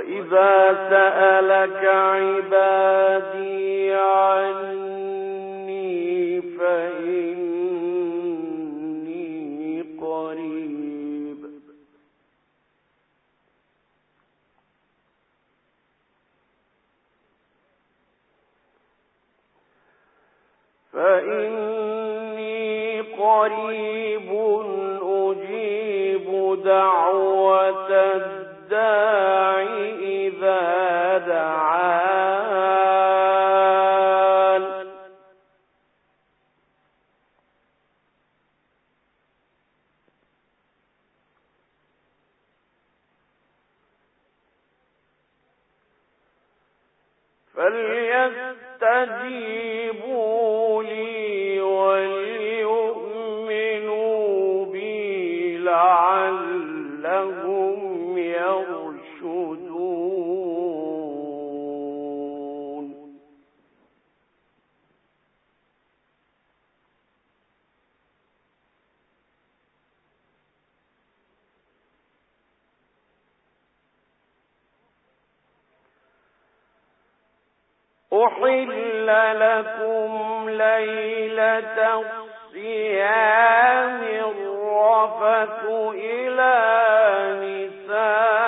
وإذا سألك عبادي عني فإني قريب فإني قريب أجيب دعوة الداعي لكم ليلة الصيام الرفث إلى نسائكم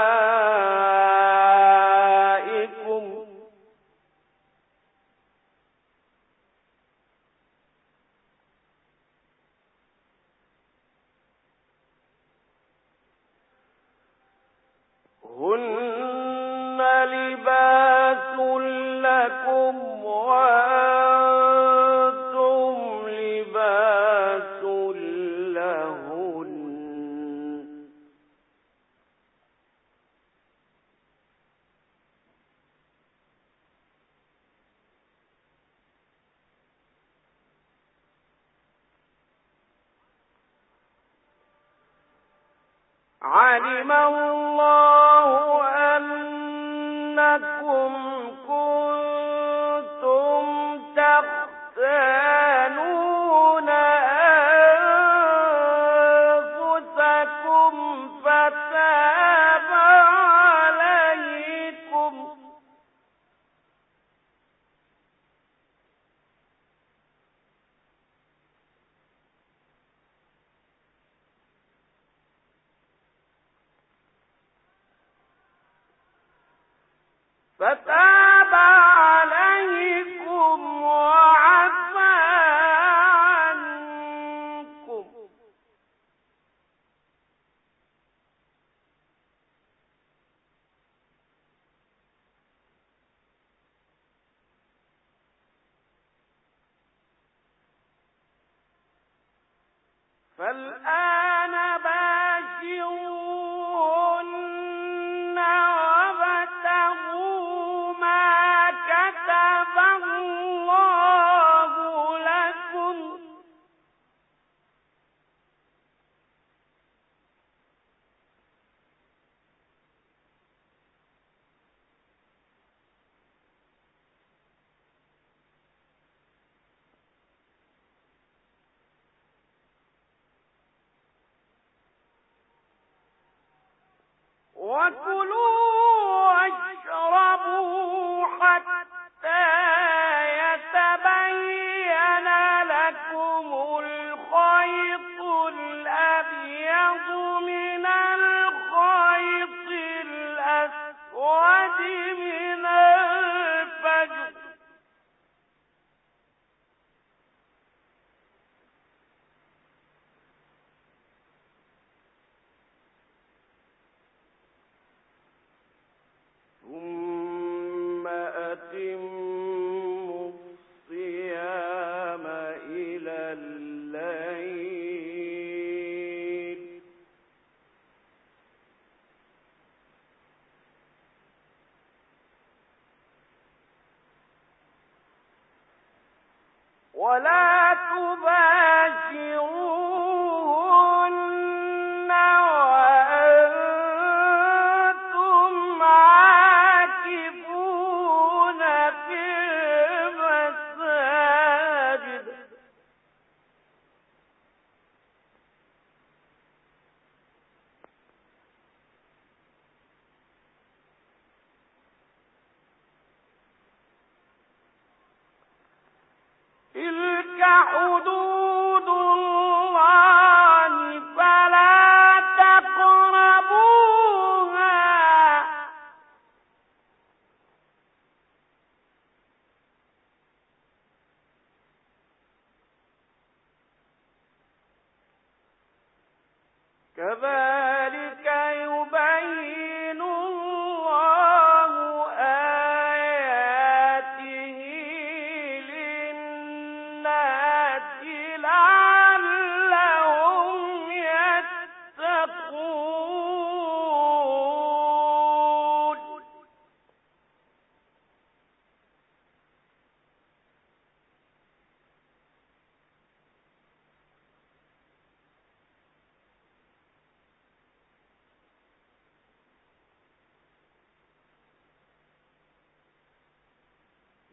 فالآن تلك حدود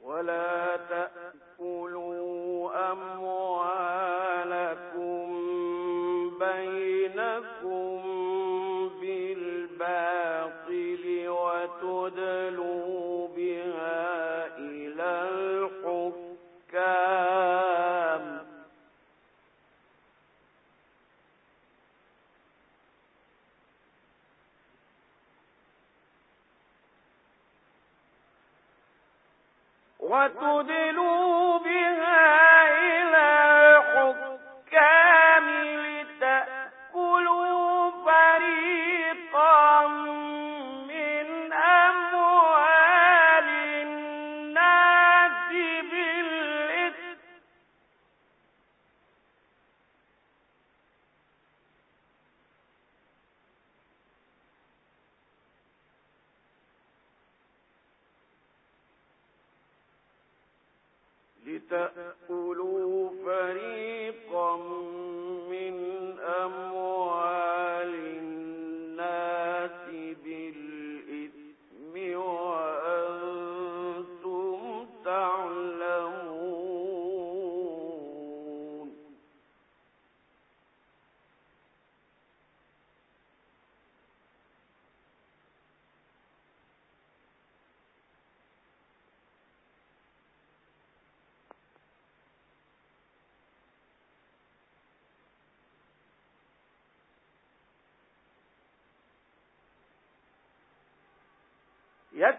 ولا تأكلوا أموالكم بينكم بالباطل وتدلوا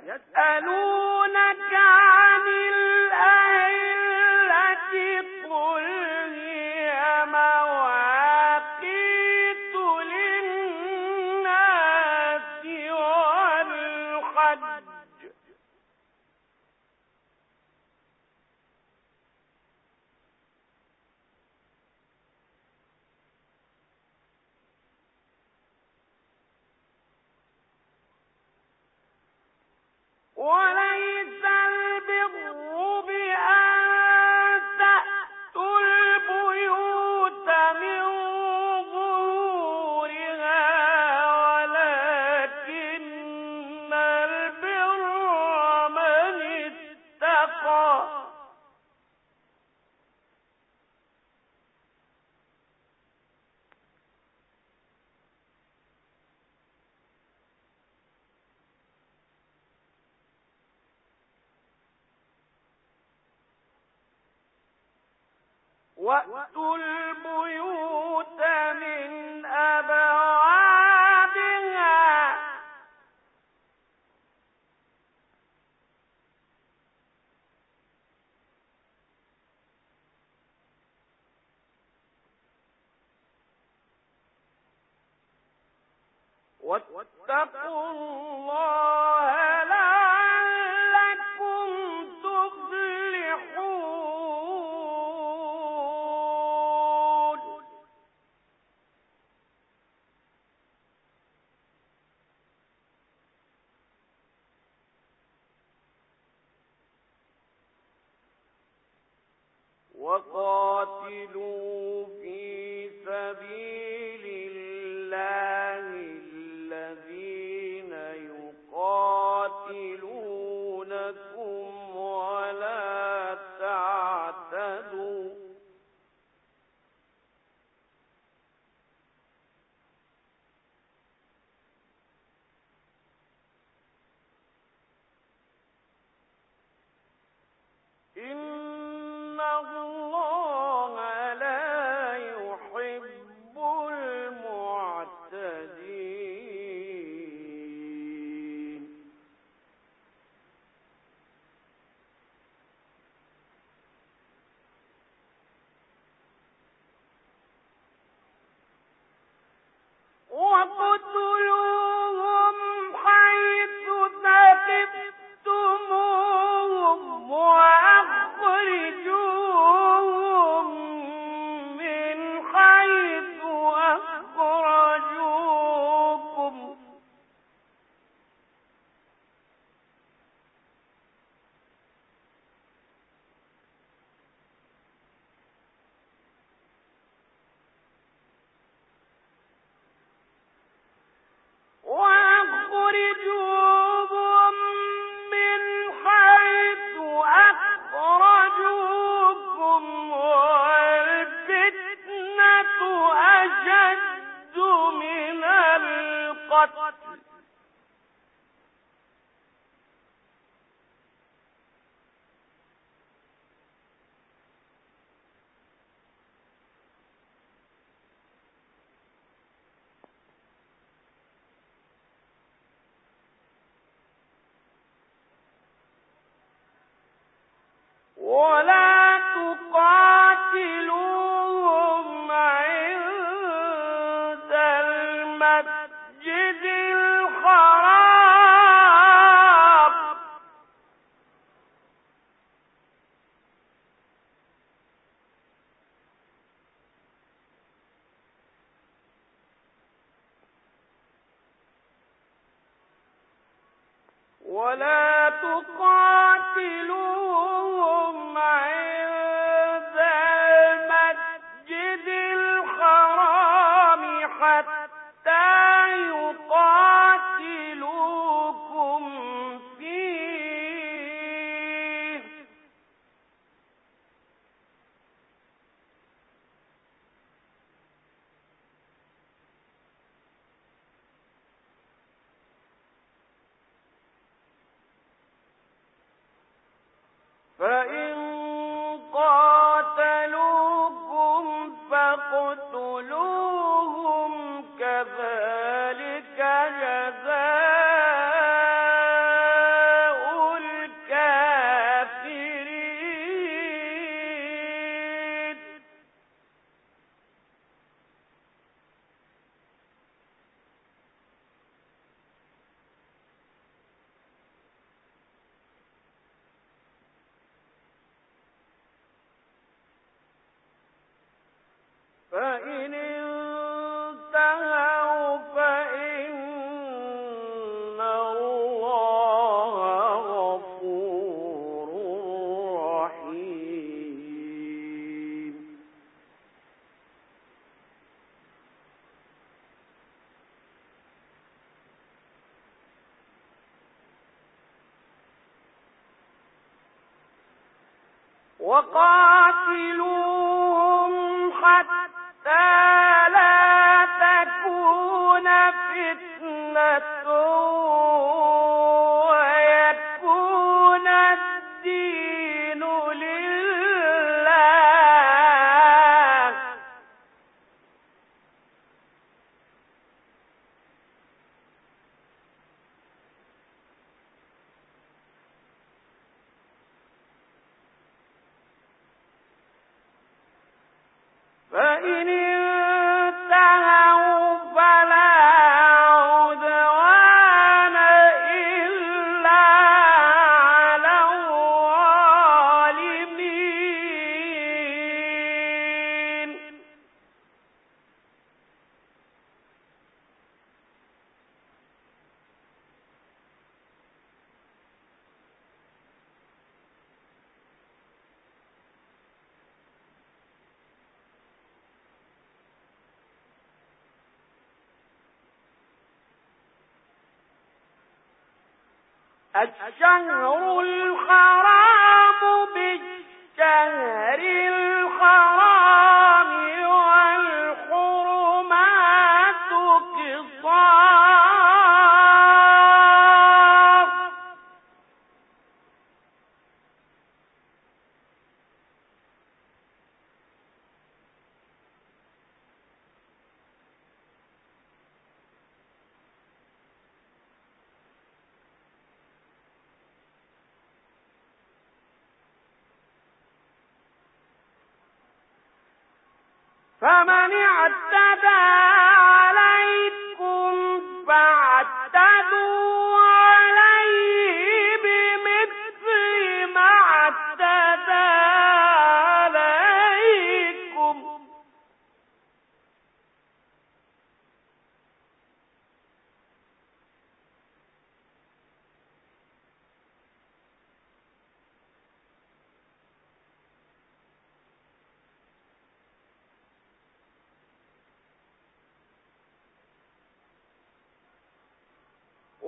يسألونك عن وَأْتُوا الْبُيُوتَ مِنْ قد فإن فإن الشهر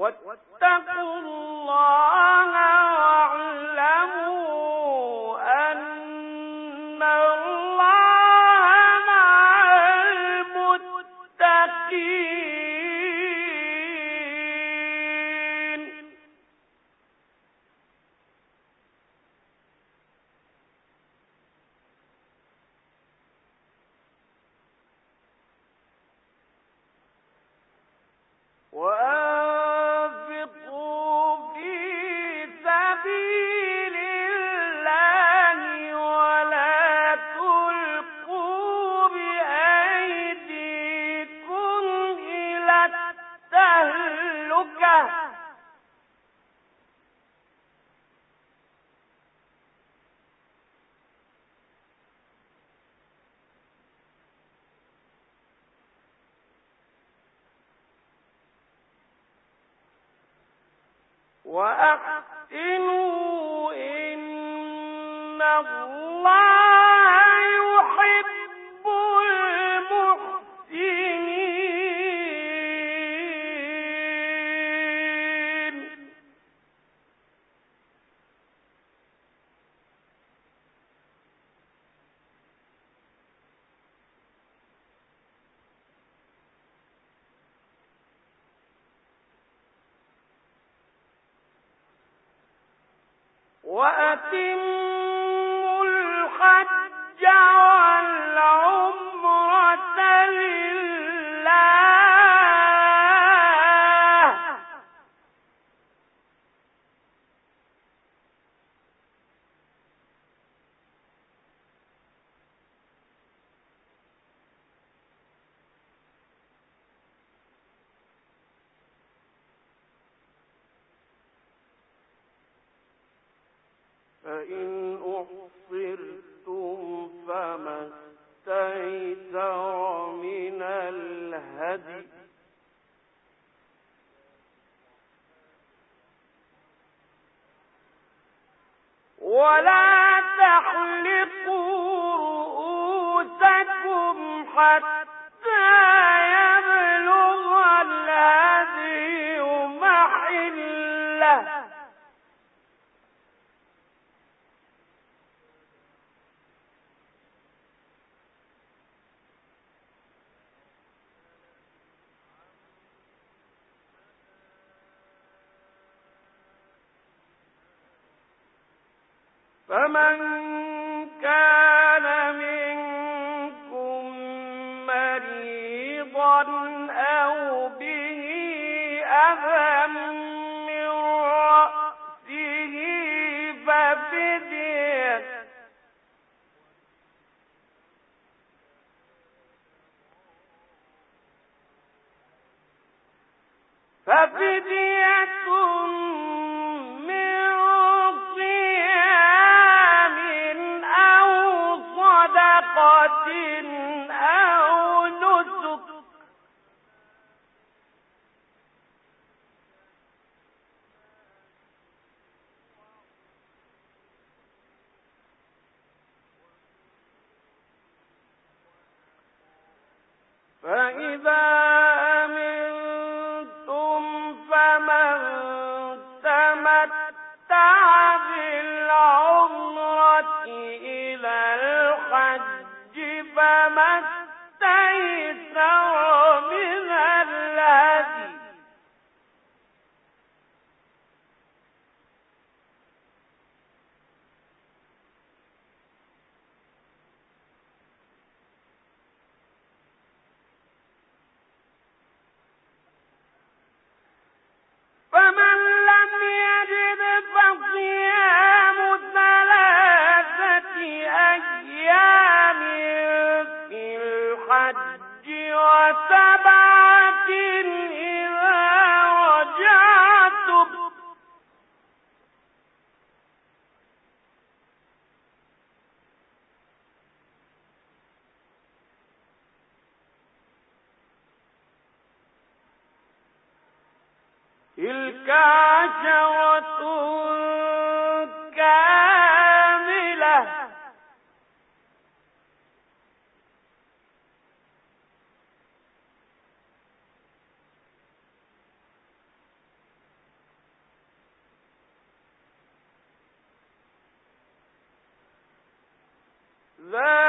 واتقوا الله وأتموا الحج والعمرة رؤوسكم صدقة ذلك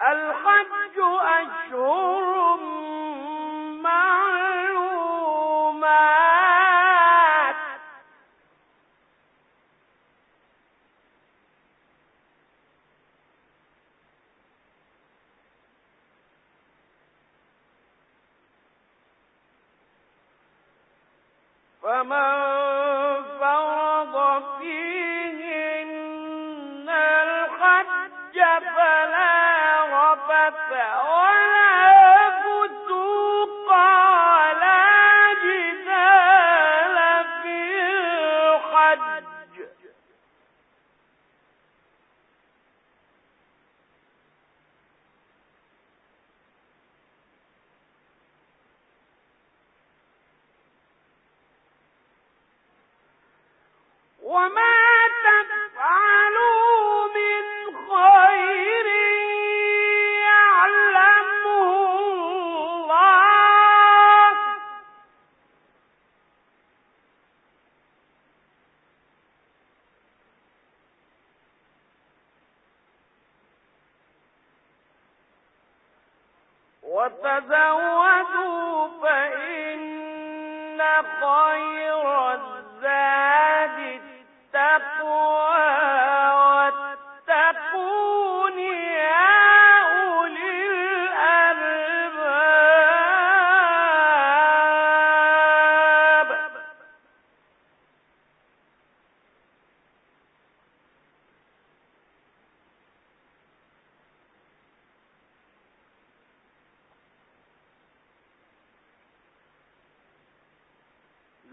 الحج أشهر. وما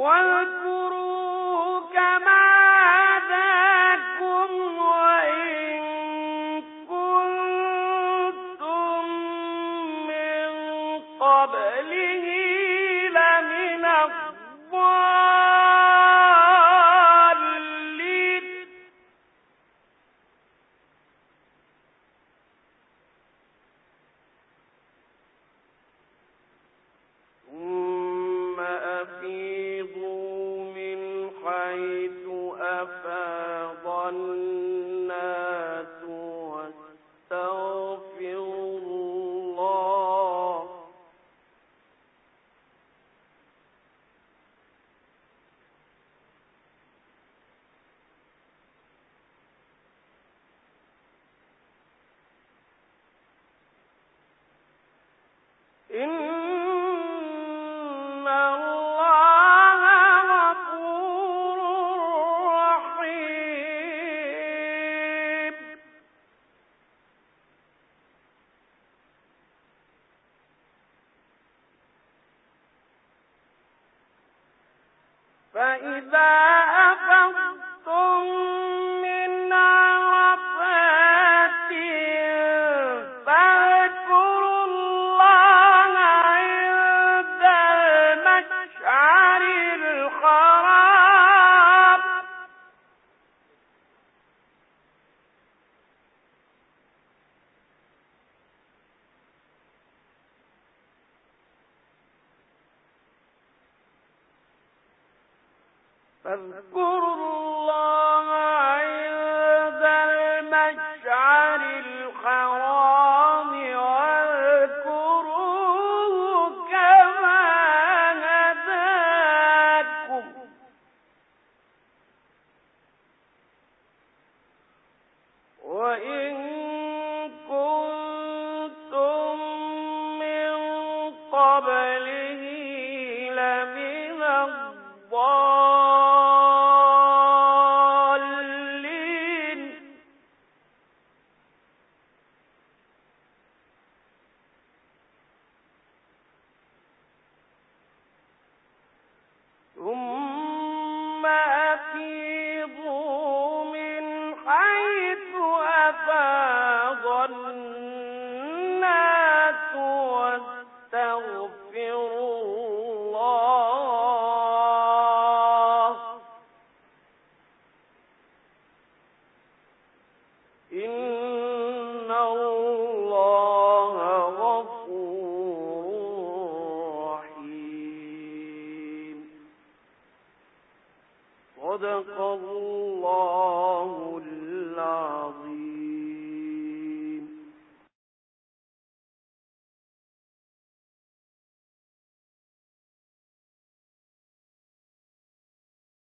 وَأَنْتُمْ اذكر